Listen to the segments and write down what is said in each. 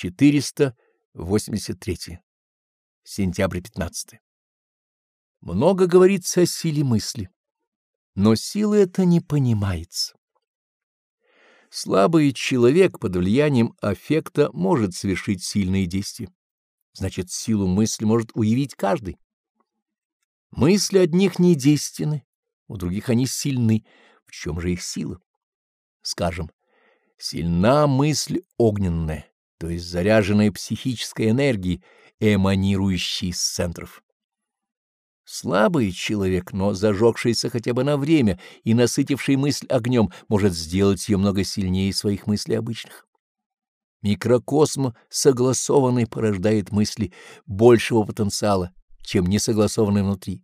483. Сентябрь 15. Много говорится о силе мысли, но сила эта не понимается. Слабый человек под влиянием аффекта может совершить сильные действия. Значит, силу мысли может уявить каждый. Мысли одних не действенны, у других они сильны. В чем же их сила? Скажем, сильна мысль огненная, то есть заряженная психической энергией, эманирующей из центров. Слабый человек, но зажегшийся хотя бы на время и насытивший мысль огнем, может сделать ее много сильнее своих мыслей обычных. Микрокосм согласованный порождает мысли большего потенциала, чем несогласованный внутри.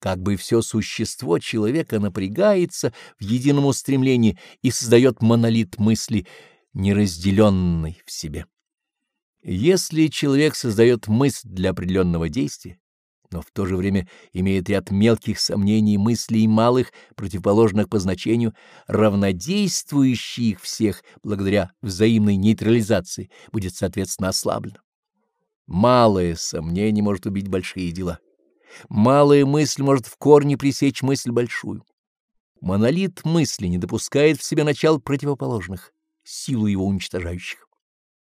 Как бы все существо человека напрягается в едином устремлении и создает монолит мысли, неразделенный в себе. Если человек создает мысль для определенного действия, но в то же время имеет ряд мелких сомнений, мыслей малых, противоположных по значению, равнодействующих всех благодаря взаимной нейтрализации, будет, соответственно, ослаблено. Малое сомнение может убить большие дела. Малая мысль может в корне пресечь мысль большую. Монолит мысли не допускает в себе начал противоположных, силу его уничтожающих.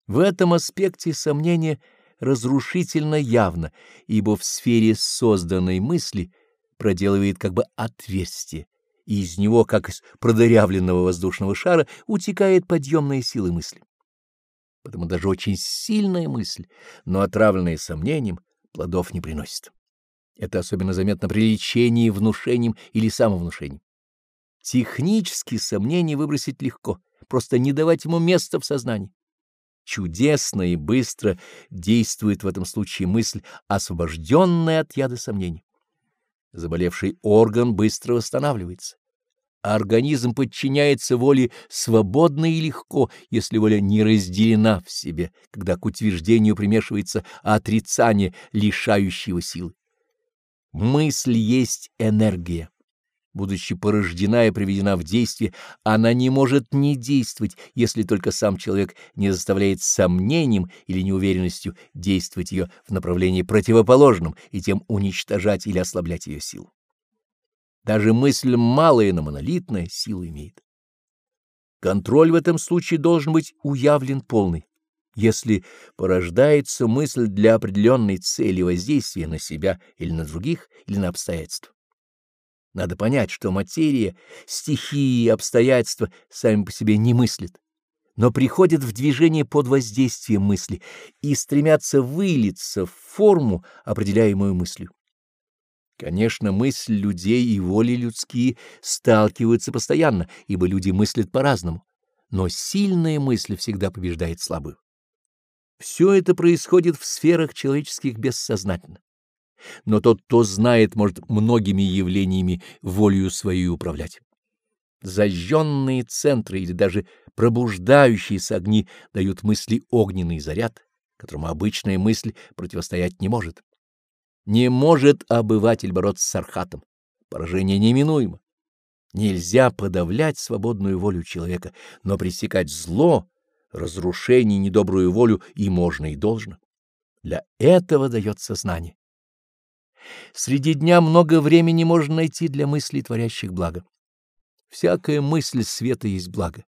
В этом аспекте сомнение разрушительно явно, ибо в сфере созданной мысли проделывает как бы отверстие, и из него, как из продырявленного воздушного шара, утекает подъемная сила мысли. Потому даже очень сильная мысль, но отравленная сомнением, плодов не приносит. Это особенно заметно при лечении внушением или самовнушением. Технически сомнения выбросить легко, просто не давать ему места в сознании. Чудесно и быстро действует в этом случае мысль, освобожденная от яда сомнений. Заболевший орган быстро восстанавливается. Организм подчиняется воле свободно и легко, если воля не разделена в себе, когда к утверждению примешивается отрицание, лишающего силы. Мысль есть энергия. Будучи порождена и приведена в действие, она не может не действовать, если только сам человек не заставляет сомнением или неуверенностью действовать ее в направлении противоположном и тем уничтожать или ослаблять ее силу. Даже мысль малая, но монолитная силу имеет. Контроль в этом случае должен быть уявлен полный если порождается мысль для определенной цели воздействия на себя или на других, или на обстоятельства. Надо понять, что материя, стихии и обстоятельства сами по себе не мыслят, но приходят в движение под воздействием мысли и стремятся вылиться в форму, определяемую мыслью. Конечно, мысль людей и воли людские сталкиваются постоянно, ибо люди мыслят по-разному, но сильная мысль всегда побеждает слабую. Все это происходит в сферах человеческих бессознательно. Но тот, кто знает, может многими явлениями волею свою управлять. Зажженные центры или даже пробуждающиеся огни дают мысли огненный заряд, которому обычная мысль противостоять не может. Не может обыватель бороться с архатом. Поражение неминуемо. Нельзя подавлять свободную волю человека, но пресекать зло разрушение, недобрую волю и можно, и должно. Для этого дается знание. Среди дня много времени можно найти для мыслей, творящих благо. Всякая мысль света есть благо.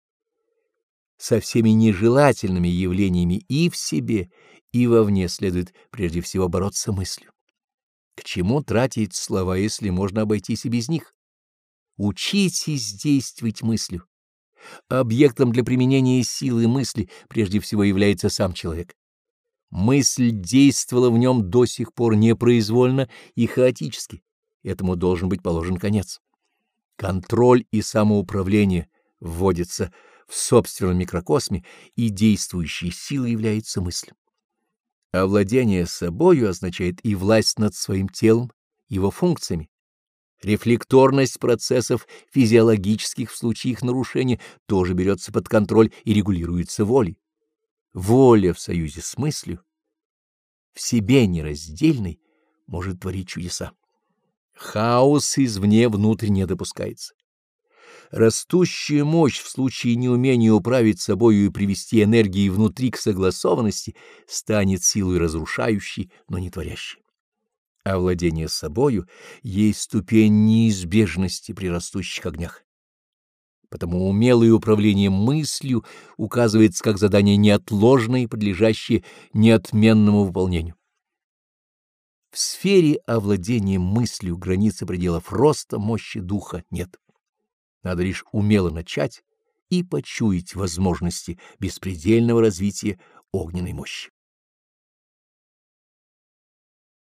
Со всеми нежелательными явлениями и в себе, и вовне следует прежде всего бороться мыслью. К чему тратить слова, если можно обойтись и без них? Учитесь действовать мыслью. Объектом для применения силы мысли прежде всего является сам человек. Мысль действовала в нем до сих пор непроизвольно и хаотически. Этому должен быть положен конец. Контроль и самоуправление вводятся в собственном микрокосме, и действующей силой является мысль. Овладение собою означает и власть над своим телом, его функциями, Рефлекторность процессов физиологических в случае их нарушения тоже берется под контроль и регулируется волей. Воля в союзе с мыслью, в себе нераздельной, может творить чудеса. Хаос извне внутрь не допускается. Растущая мощь в случае неумения управить собою и привести энергии внутри к согласованности станет силой разрушающей, но не творящей. А владение собою есть ступень неизбежности при растущих огнях. Потому умелое управление мыслью указывается как задание неотложное и подлежащее неотменному выполнению. В сфере овладения мыслью границы пределов роста мощи духа нет. Надо лишь умело начать и почуять возможности беспредельного развития огненной мощи.